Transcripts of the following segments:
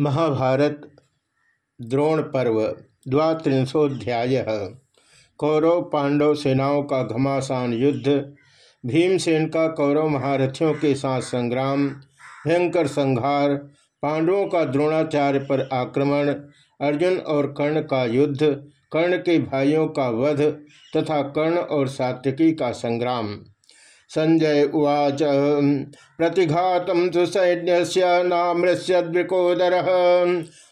महाभारत द्रोण पर्व द्वात्रिंशोध्याय कौरव पांडव सेनाओं का घमासान युद्ध, भीमसेन का कौरव महारथियों के साथ संग्राम, भयंकर संहार, पांडवों का द्रोणाचार्य पर आक्रमण, अर्जुन और कर्ण का युद्ध, कर्ण के भाइयों का वध तथा कर्ण और सात्यकी का संग्राम। संजय उवाच। प्रतिघात तो सैन्य नामृश्यद्रिकोदर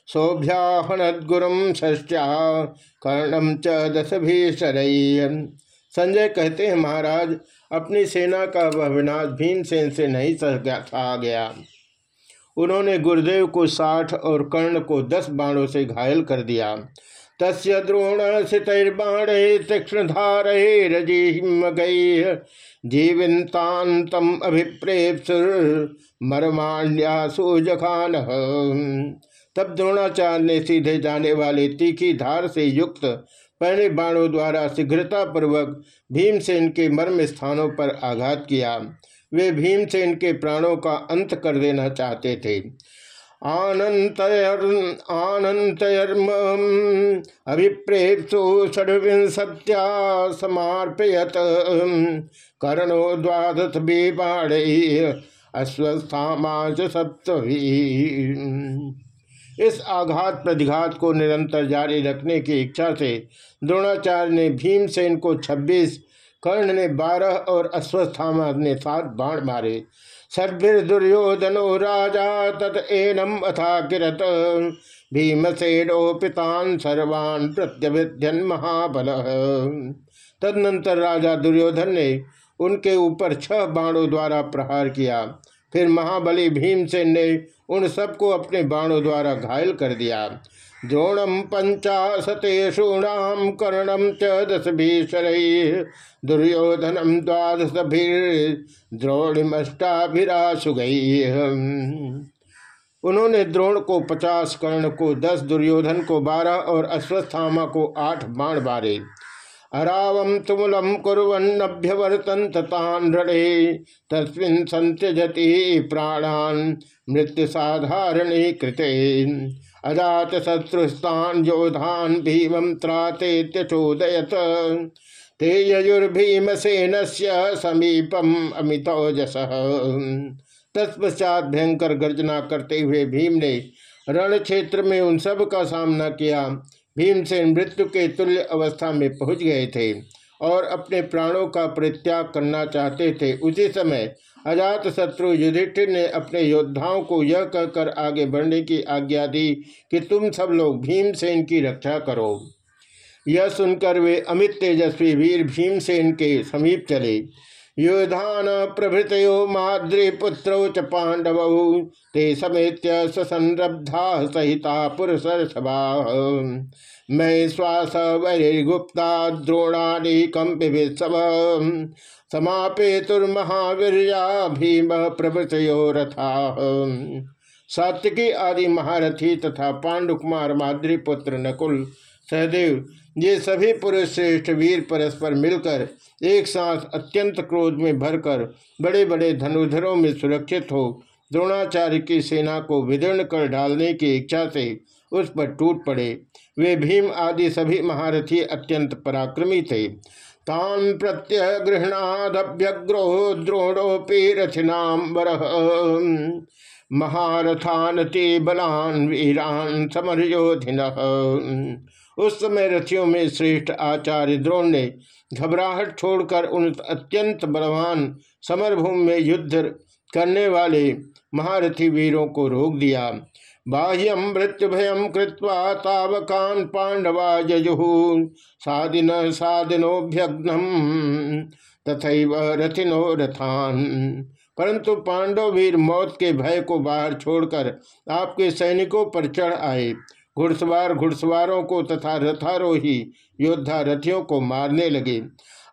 सौभ्याहनदुरम ष्ठ्या कर्णम च दस भीषर संजय कहते हैं, महाराज, अपनी सेना का वह विनाश भीमसेन से नहीं सह गया। उन्होंने गुरुदेव को साठ और कर्ण को दस बाणों से घायल कर दिया। तस्य द्रोण सितर्बाण तीक्षण धार रजिमगै जीवंतांतम अभिप्रेप्सुर मरमाण्यासु जखान तब द्रोणाचार्य ने सीधे जाने वाले तीखी धार से युक्त पहले बाणों द्वारा शीघ्रतापूर्वक भीमसेन के मर्म स्थानों पर आघात किया। वे भीमसेन के प्राणों का अंत कर देना चाहते थे। आनन्तयर्म अभिप्रेप्सु षड्विंशत्या समर्पयत कर्णो द्वादश विबाणे अस्वस्थामाच सप्तवी इस आघात प्रतिघात को निरंतर जारी रखने की इच्छा से द्रोणाचार्य ने भीमसेन को 26 कर्ण ने 12 और अश्वस्थामा ने सात बाण मारे। दुर्योधनो राजा तत एनम अथा किरत भीमसेनो पितान सर्वान प्रत्यभिध्यन महाबल। तदनंतर राजा दुर्योधन ने उनके ऊपर छह बाणों द्वारा प्रहार किया। फिर महाबली भीमसेन ने उन सबको अपने बाणों द्वारा घायल कर दिया। द्रोणम पंचाशतेषूणाम कर्णम च दस भीषर दुर्योधनम द्वादश द्रोणिमष्टाभिराशु गई उन्होंने द्रोण को पचास कर्ण को दस, दुर्योधन को बारह और अश्वस्थामा को आठ बाण बारे। अरावम तुमुलम कुरन्नभ्यवर्तन तान रणे तस्मिन संत्यजति प्राणान मृत्यु साधारणे कृते। अजात शत्रुस्तान योधान भीमं त्राते त्यचोदयत। ते यजुर्भीमसेन से समीपम अमितौजस। तत्पश्चात भयंकर गर्जना करते हुए भीम ने रण क्षेत्र में उन सब का सामना किया। भीम से मृत्यु के तुल्य अवस्था में पहुँच गए थे और अपने प्राणों का परित्याग करना चाहते थे। उसी समय अजात शत्रु युधिष्ठिर ने अपने योद्धाओं को यह कहकर आगे बढ़ने की आज्ञा दी कि तुम सब लोग भीमसेन की रक्षा करो। यह सुनकर वे अमित तेजस्वी वीर भीमसेन के समीप चले। योधान प्रभृतो माद्रीपुत्रौ च पांडव ते समेत ससंरब्धा सहिता पुरुष सभा मैं श्वास वैर्गुप्ता द्रोणानी कंपिभित्सव समापेतुर्महावीरिया भीम प्रभृतो रथा। सात्विकी आदि महारथी तथा पांडुकुमार माद्रीपुत्र नकुल सहदेव ये सभी पुरुष श्रेष्ठ वीर परस्पर मिलकर एक साथ अत्यंत क्रोध में भरकर बड़े बड़े धनुधरों में सुरक्षित हो, द्रोणाचार्य की सेना को विदीर्ण कर डालने की इच्छा से उस पर टूट पड़े। वे भीम आदि सभी महारथी अत्यंत पराक्रमी थे। तान प्रत्यय प्रत्यगृहणादभ्यग्रो द्रोणोपी रथिनाम्बर महारथान ते बलान वीरान समरयोधिन। उस समय रथियों में श्रेष्ठ आचार्य द्रोण ने घबराहट छोड़कर उन अत्यंत बलवान समरभूमि में युद्ध करने वाले महारथी वीरों को रोक दिया। बाह्यम मृत्यु भयम तावकान पांडवा यजु सादिन सादिनोभ्यग्नम तथा रथिनो रथान। परंतु पांडव वीर मौत के भय को बाहर छोड़कर आपके सैनिकों पर चढ़ आए। घुड़सवार घुड़सवारों को तथा रथारोही योद्धा रथियों को मारने लगे।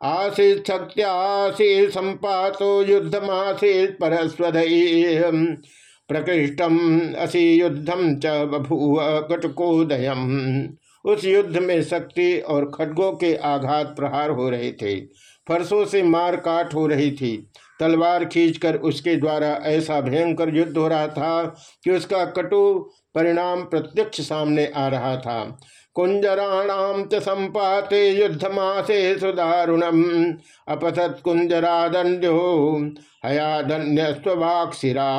आशीष शक्त्याशीष संपातो युद्धमाशीष परस्वध प्रकृष्टम, असी युद्धम च बभूव कटकोदयम। उस युद्ध में शक्ति और खड्गों के आघात प्रहार हो रहे थे। फरसों से मार काट हो रही थी। तलवार खींचकर उसके द्वारा ऐसा भयंकर युद्ध हो रहा था कि उसका कटु परिणाम प्रत्यक्ष सामने आ रहा था। कुंजराणाम च संपाते युद्धमासे सुदारुणम। अपसत कुंजरादंड्यो हयादन्य स्वभाक्षिरा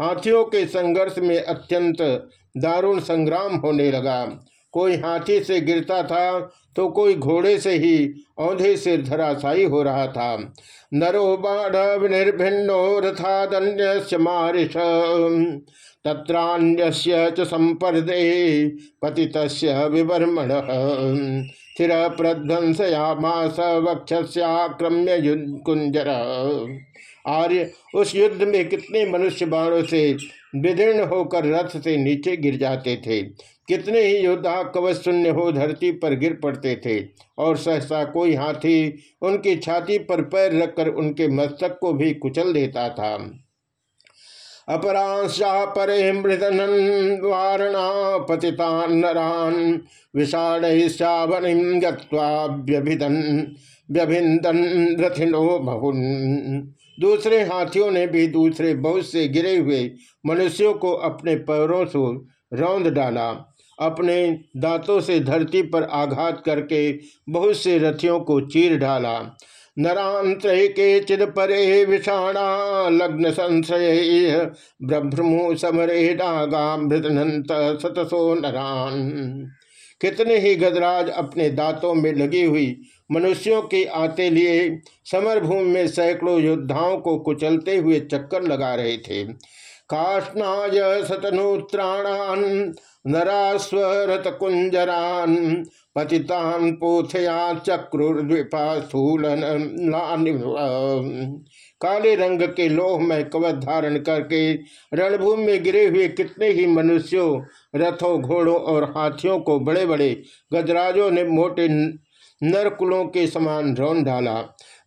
हाथियों के संघर्ष में अत्यंत दारुण संग्राम होने लगा। कोई हाथी से गिरता था तो कोई घोड़े से ही औंधे से धराशायी हो रहा था। नरो बाढ़ निर्भिन्नो रथादन्य मारिष। तत्रान्य संपर्दे पतित विवर्मण। स्थिर प्रध्वंसयामास वक्षस्याक्रम्य कुंजर आर्य, उस युद्ध में कितने मनुष्य बाणों से विदीर्ण होकर रथ से नीचे गिर जाते थे। कितने ही योद्धा कवच शून्य हो धरती पर गिर पड़ते थे। और सहसा कोई हाथी उनकी छाती पर पैर रखकर उनके मस्तक को भी कुचल देता था। अपरांशा परे मृदन वारणा पतितान नरान रथिनो बहुन दूसरे हाथियों ने भी दूसरे बहुत से गिरे हुए मनुष्यों को अपने पैरों से रौंद डाला। अपने दांतों से धरती पर आघात करके बहुत से रथियों को चीर डाला। नरांत के विषाणा लग्न संशय ब्रह्मु समरे नागामृतनंत सतसो नरान। कितने ही गजराज अपने दांतों में लगी हुई मनुष्यों के आते लिए समरभूमि में सैकड़ों योद्धाओं को कुचलते हुए चक्कर लगा रहे थे। काष्णाय सतनुत्राणान नरास्वरत कुंजरान पतितान पोथया चक्रुर्द्विपा स्थूलन काले रंग के लोह में कवच धारण करके रणभूमि में गिरे हुए कितने ही मनुष्यों, रथों, घोड़ों और हाथियों को बड़े बड़े गजराजों ने मोटे नरकुलों के समान रौन डाला।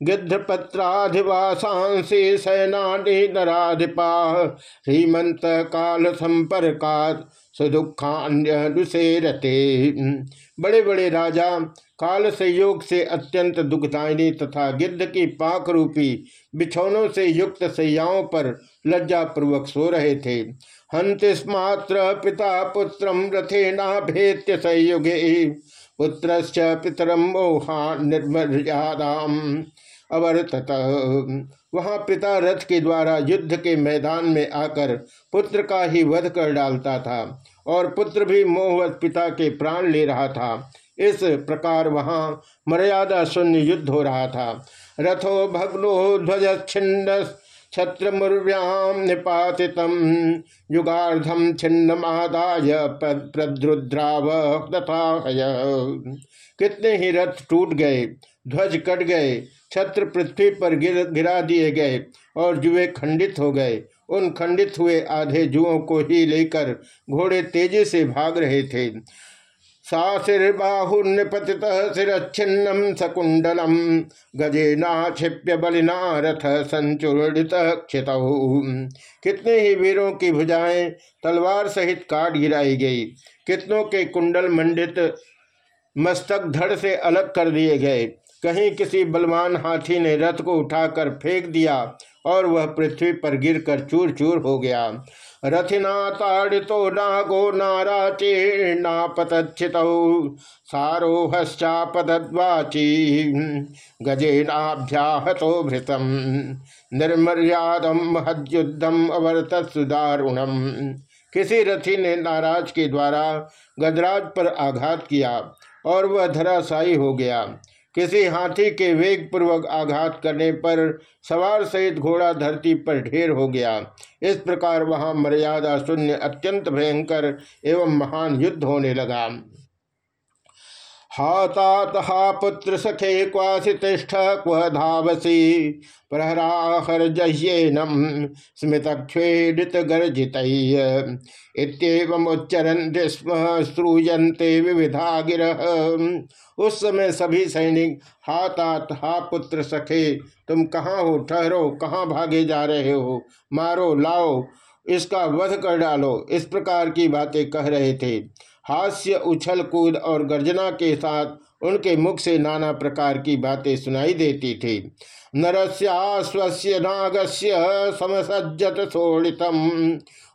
गिद्धपत्राधिवासांसी सैनानी नराधिपा। श्रीमंत काल संपर्का सुदुखान्यनुसेरते। बड़े बड़े राजा काल संयोग से अत्यंत दुखदायिनी तथा गिद्ध की पाक रूपी बिछौनों से युक्त सैयाओं पर लज्जा पूर्वक सो रहे थे। हंतिस्मात्र पिता पुत्रम रथेना भेत्य संयुगे पुत्र पितरम मोहा निर्मर्यादाम अवर्तत। वहाँ पिता रथ के द्वारा युद्ध के मैदान में आकर पुत्र का ही वध कर डालता था और पुत्र भी मोहवत पिता के प्राण ले रहा था। इस प्रकार वहाँ मर्यादा शून्य युद्ध हो रहा था। रथो भग्नो ध्वज छिन्न छत्र मुर्व्याम निपातित युगार्धम छिन्नमादाय प्रद्रुद्राव तथा कितने ही रथ टूट गए, ध्वज कट गए छत्र पृथ्वी पर गिर, गिरा दिए गए और जुए खंडित हो गए। उन खंडित हुए आधे जुओं को ही लेकर घोड़े तेज़ी से भाग रहे थे। सकुंडलम गजेनाक्षिप्य बलिना रथ संचूर्णित क्षित। कितने ही वीरों की भुजाएँ तलवार सहित काट गिराई गई। कितनों के कुंडल मंडित मस्तक धड़ से अलग कर दिए गए। कहीं किसी बलवान हाथी ने रथ को उठाकर फेंक दिया और वह पृथ्वी पर गिरकर चूर चूर हो गया। रथिना ताड़ितो नागो नाराचीर्णापतच्छित सारोहश्चापदवाची गजेनाभ्याहतो भृतम। निर्मर्यादम महद्युद्धम अवर्त सुदारुणम किसी रथी ने नाराज़ के द्वारा गजराज पर आघात किया और वह धराशायी हो गया। किसी हाथी के वेग पूर्वक आघात करने पर सवार सहित घोड़ा धरती पर ढेर हो गया। इस प्रकार वहाँ मर्यादा शून्य अत्यंत भयंकर एवं महान युद्ध होने लगा। हातात पुत्र सखे क्वासी तिष्ठ क्व धावसी? प्रहराहर जह्येनम स्मितक्षेडित गर्जित इतमुच्चरन स्म श्रूयते विविधा गिर उस समय सभी सैनिक हातात हा पुत्र सखे, तुम कहाँ हो? ठहरो, कहाँ भागे जा रहे हो? मारो, लाओ, इसका वध कर डालो। इस प्रकार की बातें कह रहे थे। हास्य, उछल कूद और गर्जना के साथ उनके मुख से नाना प्रकार की बातें सुनाई देती थी। नरस्याश्वस्य नागस्य समसज्जत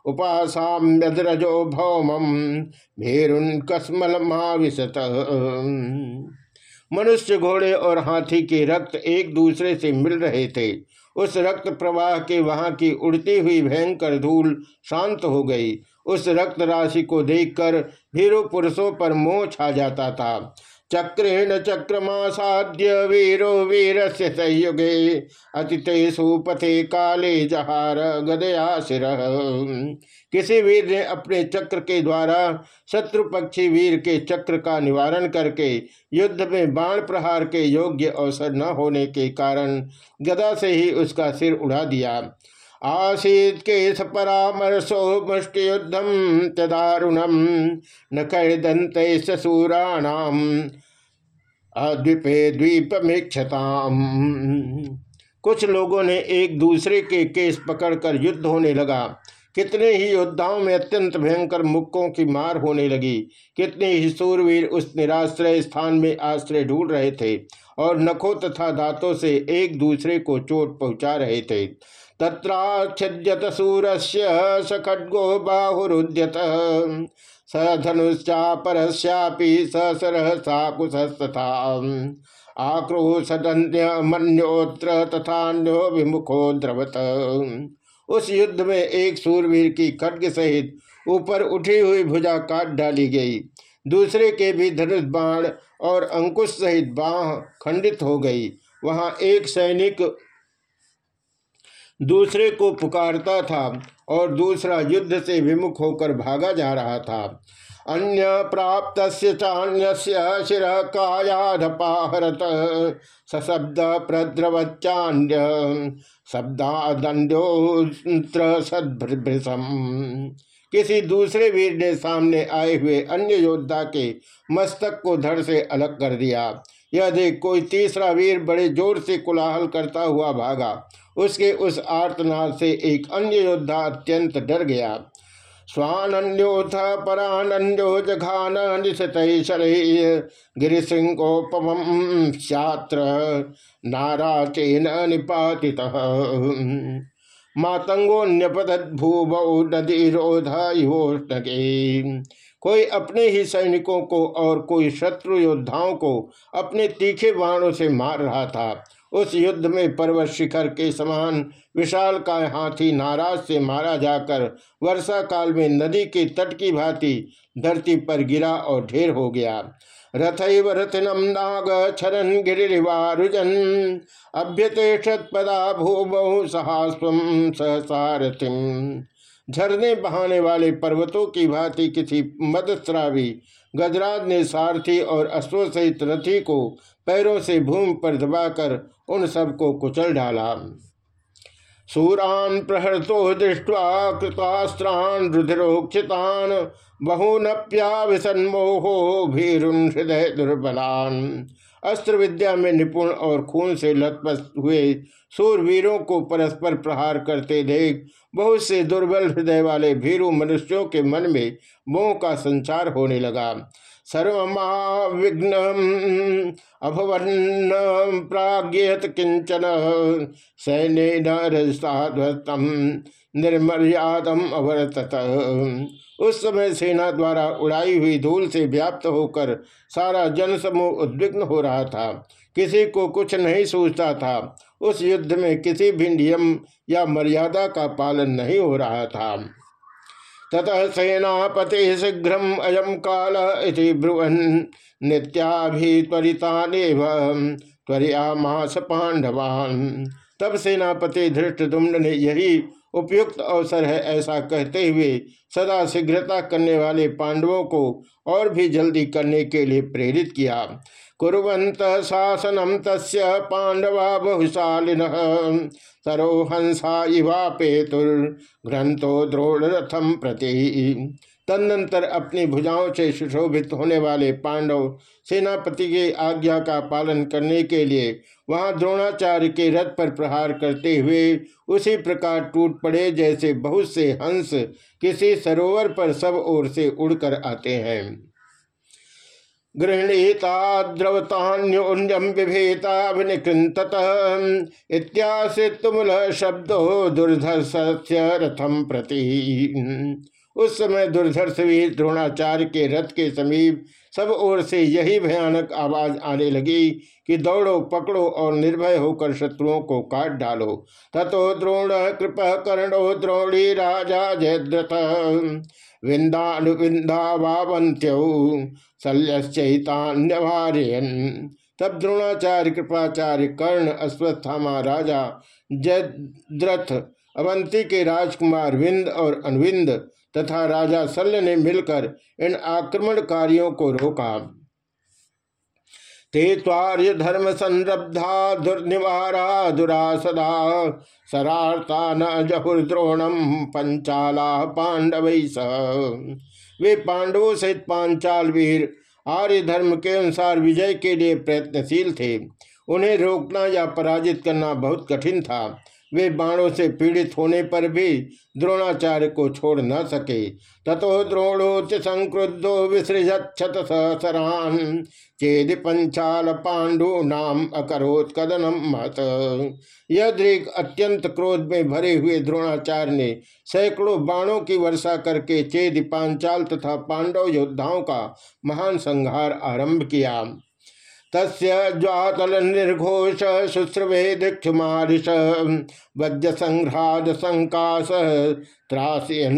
उपासाम्यद्रजो भौमम भेरुन कसमल माविशत मनुष्य घोड़े और हाथी के रक्त एक दूसरे से मिल रहे थे। उस रक्त प्रवाह के वहाँ की उड़ती हुई भयंकर धूल शांत हो गई। उस रक्त राशि को देखकर भीरु पुरुषों पर मोह छा जाता था। चक्रेण चक्रमासाद्य वीरो वीर से संयुगे अतिथेशु पथे काले जहार गदया सिर। किसी वीर ने अपने चक्र के द्वारा शत्रु पक्षी वीर के चक्र का निवारण करके युद्ध में बाण प्रहार के योग्य अवसर न होने के कारण गदा से ही उसका सिर उड़ा दिया। आसीत केश परामर्शो मुष्टियुद्धम तदारुणम न कैदंत ससूराणाम अद्वीपे द्वीप कुछ लोगों ने एक दूसरे के केस पकड़कर युद्ध होने लगा। कितने ही योद्धाओं में अत्यंत भयंकर मुक्कों की मार होने लगी। कितने ही सूरवीर उस निराश्रय स्थान में आश्रय ढूंढ रहे थे और नखों तथा दांतों से एक दूसरे को चोट पहुँचा रहे थे। तत्राच्छ्यत सूरस्य स खड्गो बाहुरुद्यत। स धनुश्चा परस्यापि स कुशस्तथा। आक्रोशदन्य मन्योत्र तथान्यो विमुखो द्रवत। उस युद्ध में एक सूरवीर की खड्ग सहित ऊपर उठी हुई भुजा काट डाली गई। दूसरे के भी धनुष, बाण और अंकुश सहित बाह खंडित हो गई। वहाँ एक सैनिक दूसरे को पुकारता था और दूसरा युद्ध से विमुख होकर भागा जा रहा था। अन्य प्राप्त चान्य शिर कायाधपाहरत सशब्द प्रद्रवच्चान्य। शब्दादंडोत्र सदभृसम किसी दूसरे वीर ने सामने आए हुए अन्य योद्धा के मस्तक को धड़ से अलग कर दिया। यह देख कोई तीसरा वीर बड़े ज़ोर से कुलाहल करता हुआ भागा उसके उस आर्तनाद से एक अन्य योद्धा अत्यंत डर गया। स्वान्योथ परान्यो जघान निशत गिरिशृंगोपम छात्र नाराचेन निपाति मातंगो मातंगोन्यपदूबौ नदी रोध कोई अपने ही सैनिकों को और कोई शत्रु योद्धाओं को अपने तीखे बाणों से मार रहा था। उस युद्ध में पर्वत शिखर के समान विशाल का हाथी नाराज़ से मारा जाकर वर्षा काल में नदी के तट की भांति धरती पर गिरा और ढेर हो गया। रथैव रथनम नाग छरन गिरिवारुजन अभ्यतेषत पदा भूमौ सहास्व सहसारथिम झरने बहाने वाले पर्वतों की भांति किसी मदस्रावी गजराज ने सारथी और अश्व सहित रथी को पैरों से भूमि पर दबाकर उन सबको कुचल डाला। सूरान प्रहृतो दृष्टवा कृतास्त्रान रुधिरोक्षितान बहुनप्याभिसन्मोहो भीरुन हृदय दुर्बलान। अस्त्र विद्या में निपुण और खून से लथपथ हुए सूरवीरों को परस्पर प्रहार करते देख बहुत से दुर्बल हृदय वाले भीरु मनुष्यों के मन में मोह का संचार होने लगा। सर्वमा विघ्न अभवन्न प्राग्यत किंचन सैन्य नस्ताध्वस्तम निर्मर्यादम अवर्तत। उस समय सेना द्वारा उड़ाई हुई धूल से व्याप्त होकर सारा जन समूह उद्विग्न हो रहा था। किसी को कुछ नहीं सोचता था। उस युद्ध में किसी भी नियम या मर्यादा का पालन नहीं हो रहा था। ततः सेनापति शीघ्र अयम काल इति ब्रुवन नित्याभित्वरितानेव त्वरियामास पांडवान तब सेनापति धृष्टदुम्न ने यही उपयुक्त अवसर है ऐसा कहते हुए सदा शीघ्रता करने वाले पांडवों को और भी जल्दी करने के लिए प्रेरित किया। कुरंत शासनम तस् पांडवा बहुशालिन। सरोहंसा इवा पेतुर्घ्रंथो द्रोण रथम प्रति। तदनंतर अपनी भुजाओं से सुशोभित होने वाले पांडव सेनापति की आज्ञा का पालन करने के लिए वहाँ द्रोणाचार्य के रथ पर प्रहार करते हुए उसी प्रकार टूट पड़े जैसे बहुत से हंस किसी सरोवर पर सब ओर से उड़कर आते हैं। गृहणीता द्रवतान्योन्यम विभेतावनिकृत इत्यासि तुमुल शब्दो दुर्धर्ष रथम प्रति। उस समय दुर्धर्ष भी द्रोणाचार्य के रथ के समीप सब ओर से यही भयानक आवाज़ आने लगी कि दौड़ो, पकड़ो और निर्भय होकर शत्रुओं को काट डालो। तथो द्रोण कृप कर्णो, द्रोणी राजा जयद्रथ। विंदानुविंदा वावंत्यो शल्यश्चैतान्यवार्यन तब द्रोणाचार्य कृपाचार्य कर्ण अश्वत्थामा राजा जयद्रथ अवंती के राजकुमार विंद और अनविंद तथा राजा शल्य ने मिलकर इन आक्रमणकारियों को रोका। ते तार्य धर्म संरब्धा दुर्निवारा दुरासदा। सरार्ता न जहुर्द्रोणम पंचाला पांडव वे पांडवों सहित पांचाल वीर आर्य धर्म के अनुसार विजय के लिए प्रयत्नशील थे। उन्हें रोकना या पराजित करना बहुत कठिन था। वे बाणों से पीड़ित होने पर भी द्रोणाचार्य को छोड़ न सके। ततो द्रोणोच संक्रुद्धो विसृजत सहसरान। चेद पंचाल पांडु नाम अकरोत कदनम मत यह दृग अत्यंत क्रोध में भरे हुए द्रोणाचार्य ने सैकड़ों बाणों की वर्षा करके चेद पांचाल तथा पांडव योद्धाओं का महान संहार आरंभ किया। तस्वातल निर्घोष शुश्रवे दीक्षुमारिश वज्र संघ्राद संकाश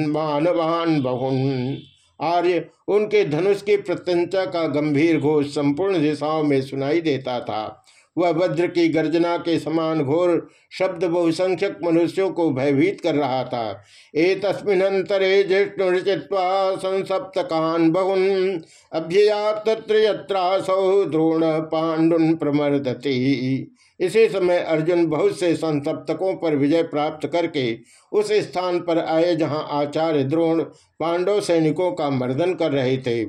मानवान बहुन। आर्य उनके धनुष की प्रत्यंचा का गंभीर घोष संपूर्ण दिशाओं में सुनाई देता था। वह वज्र की गर्जना के समान घोर शब्द बहुसंख्यक मनुष्यों को भयभीत कर रहा था। ए तस्मिनंतरे जिष्णुचित्वा संसप्तकान बहुन अभ्यया द्रोण पांडुन प्रमर्दती। इसी समय अर्जुन बहुत से संसप्तकों पर विजय प्राप्त करके उस स्थान पर आए जहाँ आचार्य द्रोण पांडव सैनिकों का मर्दन कर रहे थे।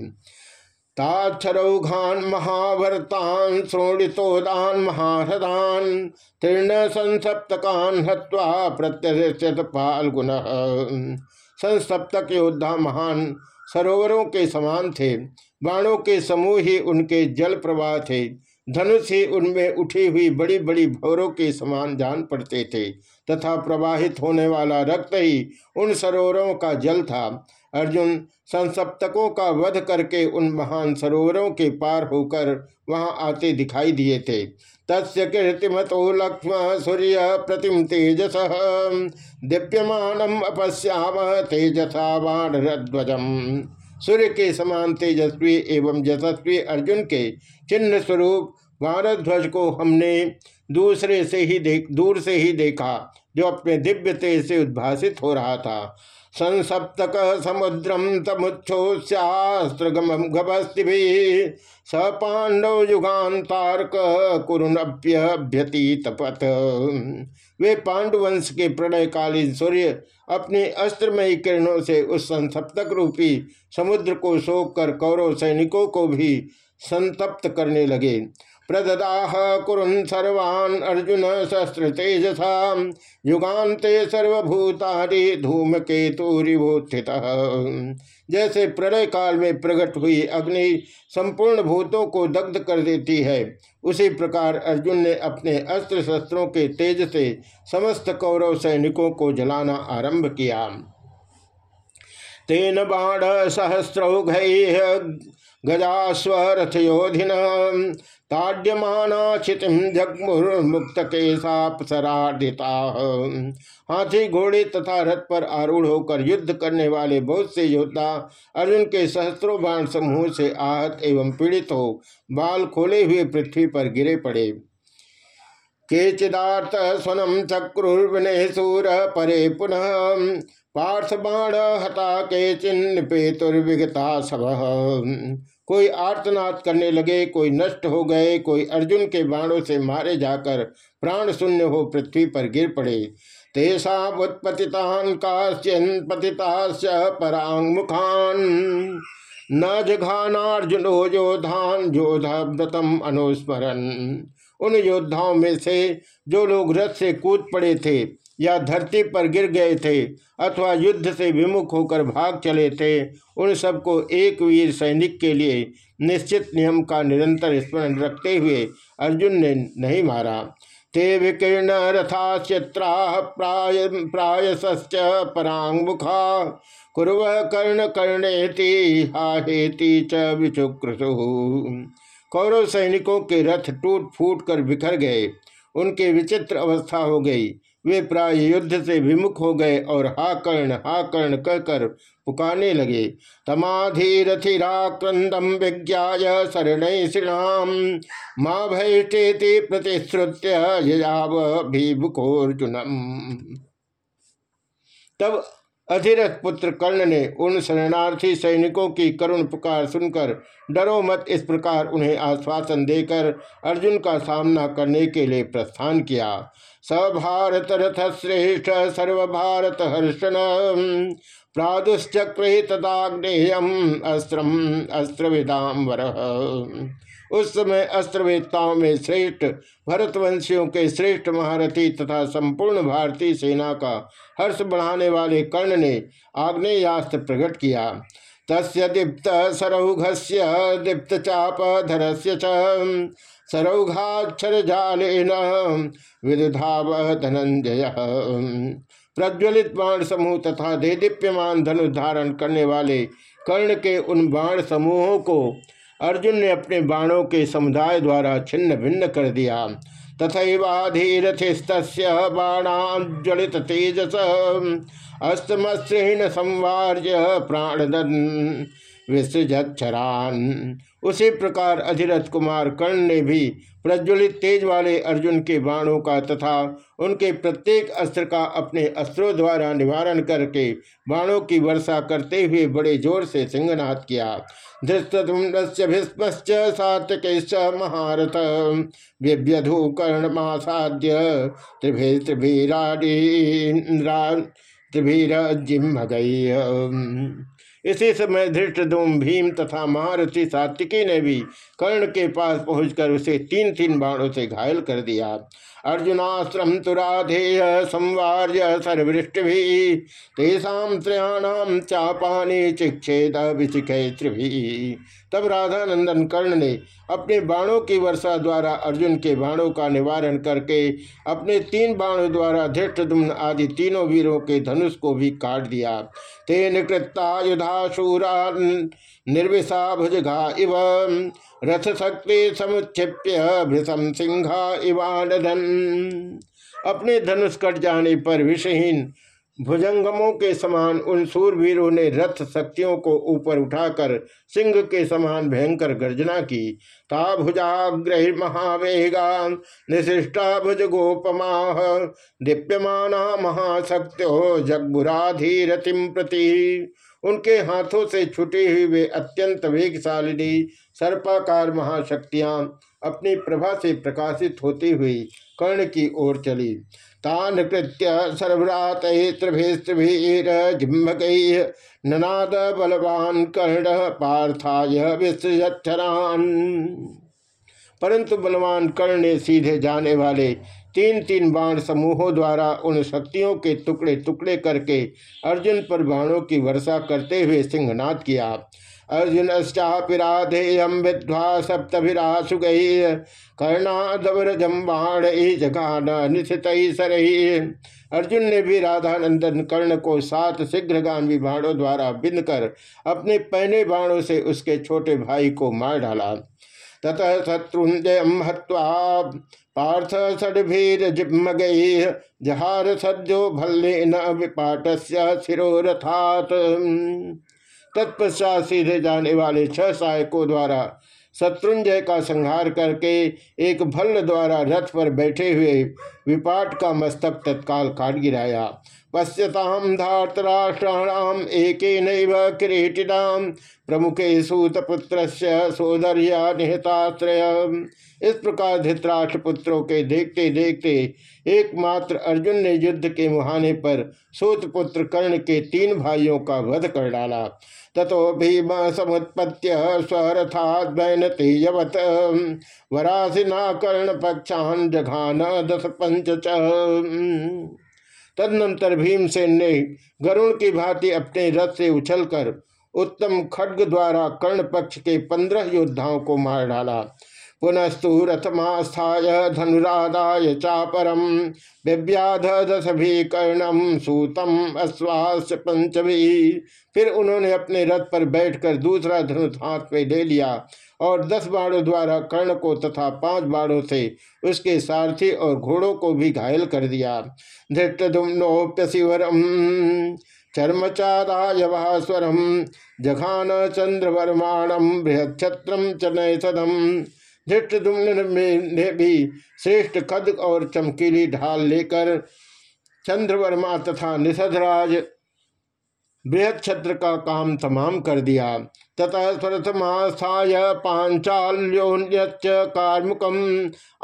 ताक्षरौघान महाभरतान श्रोणितोदान महाहृदान तीर्ण संसप्तकान हत्वा प्रत्यक्षत फाल्गुन। संसप्तक योद्धा महान सरोवरों के समान थे, बाणों के समूह ही उनके जल प्रवाह थे, धनुष ही उनमें उठी हुई बड़ी बड़ी भौरों के समान जान पड़ते थे, तथा प्रवाहित होने वाला रक्त ही उन सरोवरों का जल था अर्जुन संसप्तकों का वध करके उन महान सरोवरों के पार होकर वहाँ आते दिखाई दिए थे। तस्य कीर्तिमतो लक्ष्म सूर्य प्रतिम तेजस। दीप्यमानम अपश्याम तेजसा सूर्य के समान तेजस्वी एवं यशस्वी अर्जुन के चिन्ह स्वरूप ध्वज को हमने दूसरे से ही देख, दूर से ही देखा, जो अपने दिव्य तेज से उद्भासित हो रहा था। संसप्तक समुद्रम तमुच्छोस्यास्त्रगम स पांडव युगान्तार्क कुरुनभ्यभ्यति तपत वे पांडुवंश के प्रलयकालीन सूर्य अपने अस्त्रमयी किरणों से उस संसप्तक रूपी समुद्र को सोख कर कौरव सैनिकों को भी संतप्त करने लगे। प्रददाह कुरुन सर्वान् अर्जुन शस्त्र तेजसा। युगान्ते सर्वभूतानि धूम केतुरिभूथित जैसे प्रलय काल में प्रकट हुई अग्नि संपूर्ण भूतों को दग्ध कर देती है, उसी प्रकार अर्जुन ने अपने अस्त्र शस्त्रों के तेज से समस्त कौरव सैनिकों को जलाना आरंभ किया। तेन बाण सहस्रौघ ताड्यमाना जगमुर्मुक्त के सापसराधिता हाथी, घोड़े तथा रथ पर आरूढ़ होकर युद्ध करने वाले बहुत से योद्धा अर्जुन के सहस्त्रों बाण समूह से आहत एवं पीड़ित हो बाल खोले हुए पृथ्वी पर गिरे पड़े। केचिदार्थ स्वनम चक्रुर्वने सूर परे पुनः पार्थ बाण हता के चिन्ह पेतुर्विगता सब। कोई आर्तनाद करने लगे, कोई नष्ट हो गए, कोई अर्जुन के बाणों से मारे जाकर प्राण शून्य हो पृथ्वी पर गिर पड़े। तेषामुत्पतितान् काश्चिन् पतितास्य परांग मुखान। न जघानार्जुनो योधान योधाव्रतम अनुस्मरण उन योद्धाओं में से जो लोग रथ से कूद पड़े थे या धरती पर गिर गए थे अथवा युद्ध से विमुख होकर भाग चले थे, उन सबको एक वीर सैनिक के लिए निश्चित नियम का निरंतर स्मरण रखते हुए अर्जुन ने नहीं मारा। ते विकीर्ण रथा चित्रा प्राय प्रायश्च परांगमुखा, कुरव कर्ण कर्णेति हाहेति च विचुक्रसु कौरव सैनिकों के रथ टूट फूट कर बिखर गए। उनके विचित्र अवस्था हो गई। वे प्राय युद्ध से विमुख हो गए और हा कर्ण हा कर्ण कहकर पुकारने लगे। तमाधीरथिराक्रंदम विज्ञा शरण श्रीणाम माँ भैष्टेति प्रतिश्रुत्य भीमुखोर्जुनम तब अधिरथ पुत्र कर्ण ने उन शरणार्थी सैनिकों की करुण पुकार सुनकर, डरो मत इस प्रकार उन्हें आश्वासन देकर अर्जुन का सामना करने के लिए प्रस्थान किया। स भारत रथ श्रेष्ठ सर्वभारत हर्षण प्रादुश्चक्रे अस्त्रम अस्त्र विदाम्बर उस समय अस्त्रवेत्ताओं में श्रेष्ठ भरतवंशियों के श्रेष्ठ महारथी तथा संपूर्ण भारतीय सेना का हर्ष बढ़ाने वाले कर्ण ने आग्नेयास्त्र प्रकट किया। तस्य दीप्त सरौघस्य दीप्त चापधर से सरौघाक्षर जालेन विदधाव धनंजय प्रज्वलित बाण समूह तथा दे दीप्यमान धनुष धारण करने वाले कर्ण के उन बाण समूहों को अर्जुन ने अपने बाणों के समुदाय द्वारा छिन्न भिन्न कर दिया। बाणाज्वलित तेजस संवार्य प्राणदन विसृजरान उसी प्रकार अधिरथ कुमार कर्ण ने भी प्रज्वलित तेज वाले अर्जुन के बाणों का तथा उनके प्रत्येक अस्त्र का अपने अस्त्रों द्वारा निवारण करके बाणों की वर्षा करते हुए बड़े ज़ोर से सिंहनाथ किया। धृष्टुम्नस्य भीष्मश्च सात्विक महारथ। व्यधु कर्णमासाद्य त्रिभे त्रिभीराडी त्रिभीर जिम्ह गई इसी समय धृष्ट भीम तथा महारथी सात्विकी ने भी कर्ण के पास पहुंचकर उसे तीन तीन बाणों से घायल कर दिया। अर्जुनाश्रम तुराधेय संवार्य सर्वृष्टि भी तेषाम त्रयाणाम चापानी चिक्षेद विचिखे त्रिभी तब राधानंदन कर्ण ने अपने बाणों की वर्षा द्वारा अर्जुन के बाणों का निवारण करके अपने तीन बाणों द्वारा धृष्टुम्न आदि तीनों वीरों के धनुष को भी काट दिया। तेन कृत्ता शूरा निर्विषा भुजघा इव रथ शक्ति समुच्छिप्य भृषम सिंहा इवानधन अपने धनुष कट जाने पर विषहीन भुजंगमों के समान उन सूरवीरों ने रथ शक्तियों को ऊपर उठाकर सिंह के समान भयंकर गर्जना की। ता भुजाग्रह महावेगा निशिष्टा भुज गोपमा दीप्यमाना महाशक्त्यो जगबुराधीरतिम प्रति। उनके हाथों से छुटी हुई वे अत्यंत वेगशालिनी, सर्पाकार महाशक्तियाँ अपनी प्रभा से प्रकाशित होती हुई कर्ण की ओर चली। तान कृत्य सर्वरात त्रिभिस्त्रिभीर जिम्भक ननाद बलवान कर्ण पार्थाय विसृजरान परंतु बलवान कर्ण सीधे जाने वाले तीन तीन बाण समूहों द्वारा उन शक्तियों के टुकड़े टुकड़े करके अर्जुन पर बाणों की वर्षा करते हुए सिंहनाद किया। अर्जुन चापिराधेयम विद्वा सप्तभिराशु गई कर्णादवरजम बाण जगान निशित सरही अर्जुन ने भी राधानंदन कर्ण को सात शीघ्रगामी बाणों द्वारा बिंद कर अपने पहने बाणों से उसके छोटे भाई को मार डाला। ततः शत्रुंजय हत्वा पार्थ षडभीर जिम्मगई जहार सज्जो भल्ले न विपाट शिरोरथात। तत्पश्चात सीधे जाने वाले छह सहायकों द्वारा शत्रुंजय का संहार करके एक भल्ल द्वारा रथ पर बैठे हुए विपाट का मस्तक तत्काल काट गिराया। पश्यताम धातराष्ट्राणाम एक किरीटिनाम प्रमुखे सूतपुत्र सोदरिया निहताश्रय। इस प्रकार धृतराष्ट्र पुत्रों के देखते देखते एकमात्र अर्जुन ने युद्ध के मुहाने पर सूतपुत्र कर्ण के तीन भाइयों का वध कर डाला। ततो भीम समुत्पत्य स्वरथावत वरासिना कर्ण पक्षान जघान दस पंच तदनंतर भीमसेन ने गरुण की भांति अपने रथ से उछलकर उत्तम खड्ग द्वारा कर्ण पक्ष के पंद्रह योद्धाओं को मार डाला। पुनस्तु रथमास्थाय धनुराधाय चापरम, विव्याध दस भी कर्णम सूतम अश्वास पंचभी। फिर उन्होंने अपने रथ पर बैठकर दूसरा धनुष हाथ में ले लिया। और दस बाणों द्वारा कर्ण को तथा पाँच बाणों से उसके सारथी और घोड़ों को भी घायल कर दिया। धृष्टुम्नोप्यशिवरम चर्मचाराय भास्वरम जघान चंद्रवर्माणम बृहक्षत्रम च नैसदम। धृष्टुम्न ने भी श्रेष्ठ कद और चमकीली ढाल लेकर चंद्रवर्मा तथा निषधराज बृहद छत्र का काम तमाम कर दिया। ततः स्वरथमास्थाय पांचाल्योन्य कार्मुकम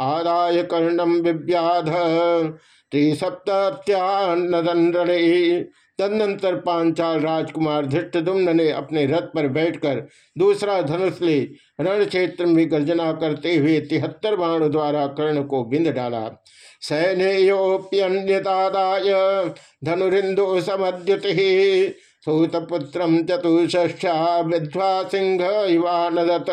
आदाय कर्णम विव्याध। त्रिसप्त्यानदंडे तदनंतर पांचाल राजकुमार धृष्टदुम्न ने अपने रथ पर बैठकर दूसरा धनुष ले रण क्षेत्र में गर्जना करते हुए तिहत्तर बाण द्वारा कर्ण को बिंद डाला। सैन्योप्यन्यतादाय धनुरिंदु समद्युति सूतपुत्र चतुष्ठा विध्वा सिंह इवानदत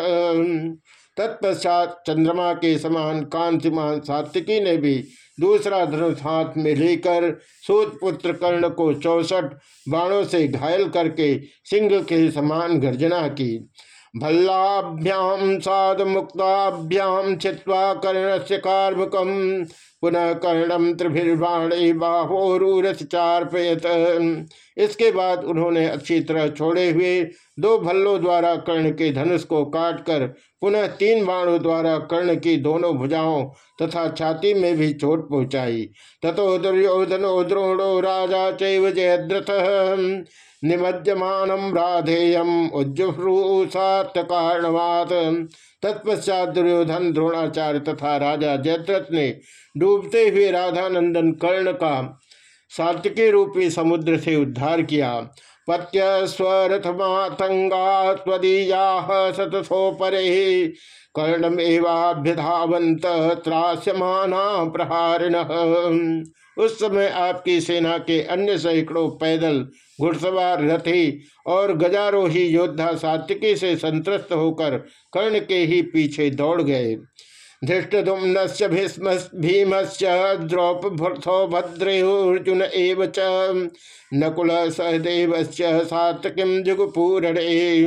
तत्पश्चात चंद्रमा के समान कांतिमान सात्विकी ने भी दूसरा धनुष हाथ में लेकर सूतपुत्र कर्ण को चौसठ बाणों से घायल करके सिंह के समान गर्जना की। भल्लाभ्याम साध मुक्ताभ्याम छिवा कर्ण से कार्मुकम पुनः कर्णम त्रिभिर्वाणे चार्पयत। इसके बाद उन्होंने अच्छी तरह छोड़े हुए दो भल्लों द्वारा कर्ण के धनुष को काटकर पुनः तीन बाणों द्वारा कर्ण की दोनों भुजाओं तथा छाती में भी चोट पहुंचाई। तथो दुर्योधनो द्रोणो राजा चैव जयद्रथ। निमज्जमानम राधेयम कारणवात तत्पश्चात दुर्योधन द्रोणाचार्य तथा राजा जयद्रथ ने डूबते हुए राधानंदन कर्ण का सात्विकी रूपी समुद्र से उद्धार किया। पत्य स्वरथमातंगा स्वदीया सतसो परे कर्णमेवाभ्यधावंत त्रास्यमाना प्रहारिण। उस समय आपकी सेना के अन्य सैकड़ों पैदल घुड़सवार रथी और गजारोही योद्धा सात्विकी से संतस्त होकर कर्ण के ही पीछे दौड़ गए। धृष्टुम्न से भीम से द्रौपथो भद्रेजुन एव नकुल सहदेव सातकिम जुगपूरणे।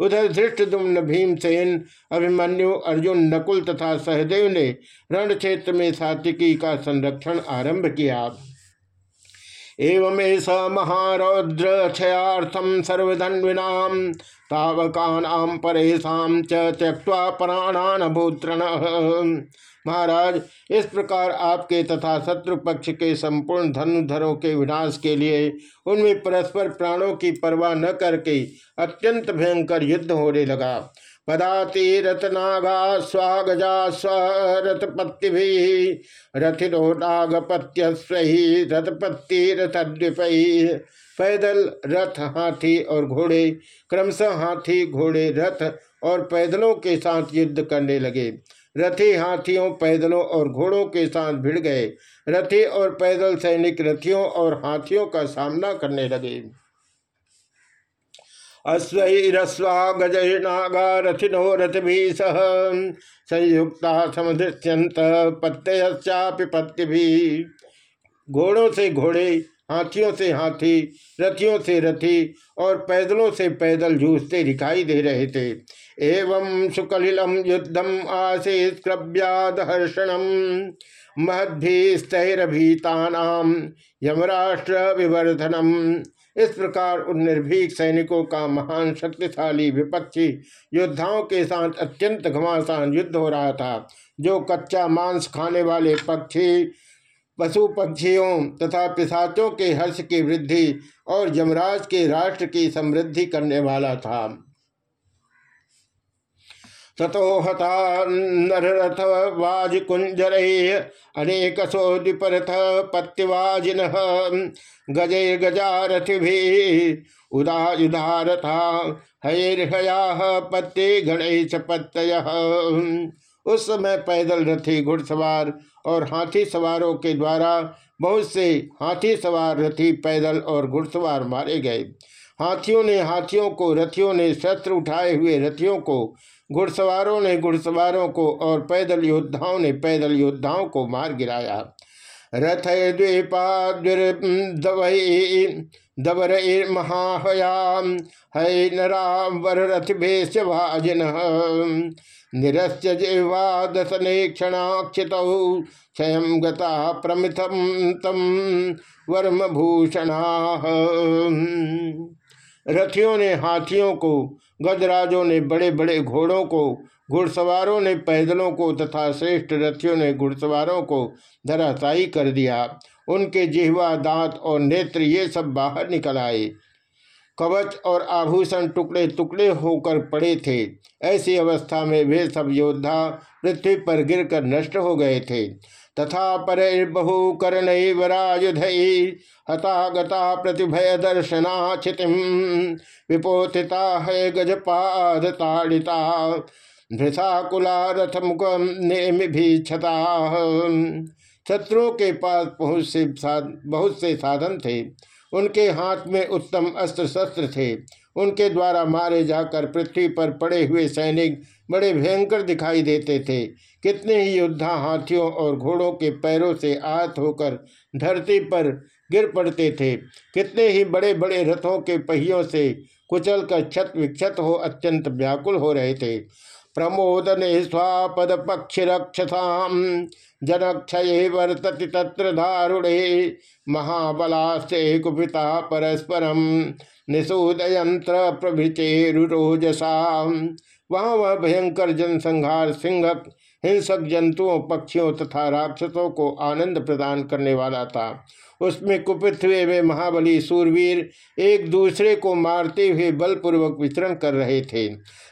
उधर धृष्टुम्न भीमसेन अभिमन्यु अर्जुन नकुल तथा सहदेव ने रण क्षेत्र में सात्विकी का संरक्षण आरंभ किया। एवमेश महारौद्र क्षयार्थम सर्वधन्विनाम तावकानाम परेशान त्यक्वा प्राणान भूत्रण महाराज, इस प्रकार आपके तथा शत्रु पक्ष के संपूर्ण धनुधरों के विनाश के लिए उनमें परस्पर प्राणों की परवाह न करके अत्यंत भयंकर युद्ध होने लगा। पदाति रतनागा स्वागजा स्वरथपत्ति भी रथिनो नागपत्य सही रथपत्ति रथद्विप पैदल रथ, हाथी और घोड़े, क्रमशः हाथी, घोड़े, रथ और पैदलों के साथ युद्ध करने लगे। रथी हाथियों, पैदलों और घोड़ों के साथ भिड़ गए। रथी और पैदल सैनिक रथियों और हाथियों का सामना करने लगे। अश्वरस्वा गजनागा रथिनो रथ सह संयुक्ता समुदृश्यंत पत्तश्चापि पत्ति भी घोड़ों से घोड़े, हाथियों से हाथी, रथियों से रथी और पैदलों से पैदल जूझते दिखाई दे रहे थे। एवं सुकलिलम युद्धम आसीत क्रव्यादहर्षणम महद्भिस्तरभीता यमराष्ट्र विवर्धनम। इस प्रकार उन निर्भीक सैनिकों का महान शक्तिशाली विपक्षी योद्धाओं के साथ अत्यंत घमासान युद्ध हो रहा था, जो कच्चा मांस खाने वाले पक्षी पशु पक्षियों तथा पिशाचों के हर्ष की वृद्धि और यमराज के राष्ट्र की समृद्धि करने वाला था। ततो हता नररथ वाज कुंजर अनेक सोदिपरथ पत्यवाजिन गजय गजारथि उदायुधारथा हयर्हया पत्ते गणेश पत्तय। उस समय पैदल रथी घुड़सवार और हाथी सवारों के द्वारा बहुत से हाथी सवार रथी पैदल और घुड़सवार मारे गए। हाथियों ने हाथियों को, रथियों ने शस्त्र उठाए हुए रथियों को घुड़सवारों ने घुड़सवारों को और पैदल योद्धाओं ने पैदल योद्धाओं को मार गिराया। रथ दवर महाहयाम हय नराम वर रथ भेष भाजन निरस्य जेवा दशने क्षणाक्षित स्वयं गता प्रमिथम तम वर्म भूषणा रथियों ने हाथियों को गजराजों ने बड़े बड़े घोड़ों को, घुड़सवारों ने पैदलों को तथा श्रेष्ठ रथियों ने घुड़सवारों को धराशायी कर दिया। उनके जिहवा, दांत और नेत्र ये सब बाहर निकल आए। कवच और आभूषण टुकड़े टुकड़े होकर पड़े थे। ऐसी अवस्था में वे सब योद्धा पृथ्वी पर गिरकर नष्ट हो गए थे। तथा पर बहु कर्ण वरायुध हता गता प्रतिभय दर्शना क्षितिम विपोतिता है गजपाद ताड़िता भृषाकुला रथ मुख नेम भी छता शत्रुओं के पास पहुँच से बहुत से साधन थे। उनके हाथ में उत्तम अस्त्र शस्त्र थे। उनके द्वारा मारे जाकर पृथ्वी पर पड़े हुए सैनिक बड़े भयंकर दिखाई देते थे। कितने ही योद्धा हाथियों और घोड़ों के पैरों से आहत होकर धरती पर गिर पड़ते थे। कितने ही बड़े बड़े रथों के पहियों से कुचल कर छत विक्षत हो अत्यंत व्याकुल हो रहे थे। प्रमोदने स्वापद पक्ष रक्षसाम जनक्षय वर्तति तत्र दारुणे महाबलास्ते कुपिता परस्परम। निषूदयंत्र प्रभृचेरुरोजसा वहाँ वह भयंकर जनसंहार सिंह, हिंसक जंतुओं, पक्षियों तथा राक्षसों को आनंद प्रदान करने वाला था। उसमें कुपित हुए वे महाबली सूरवीर एक दूसरे को मारते हुए बलपूर्वक विचरण कर रहे थे।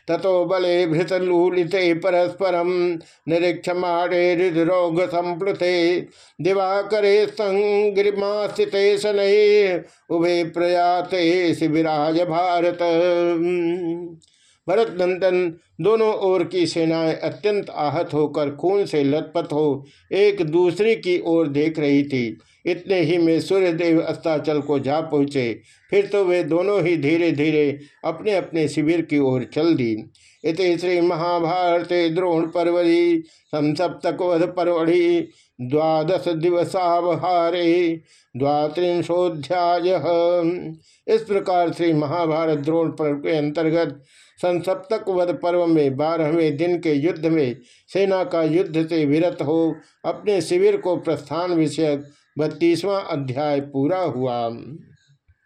ततो बले भृतलूलित परस्परम निरीक्षमाणे हृदरोग संप्लुते दिवाकरे संग्रिमास्थिते उभे प्रयाते शिविराज भारत। भरत नंदन दोनों ओर की सेनाएँ अत्यंत आहत होकर खून से लथपथ हो एक दूसरे की ओर देख रही थी। इतने ही में सूर्यदेव अस्ताचल को जा पहुँचे। फिर तो वे दोनों ही धीरे धीरे अपने अपने शिविर की ओर चल दी। इत श्री महाभारत द्रोण परवरी संसप्तक वध परवढ़ि द्वादश दिवसावहारे द्वात्रिंशोध्याय इस प्रकार श्री महाभारत द्रोण पर्व के अंतर्गत संसप्तक वध पर्व में बारहवें दिन के युद्ध में सेना का युद्ध से विरत हो, अपने शिविर को प्रस्थान विषयक बत्तीसवां अध्याय पूरा हुआ।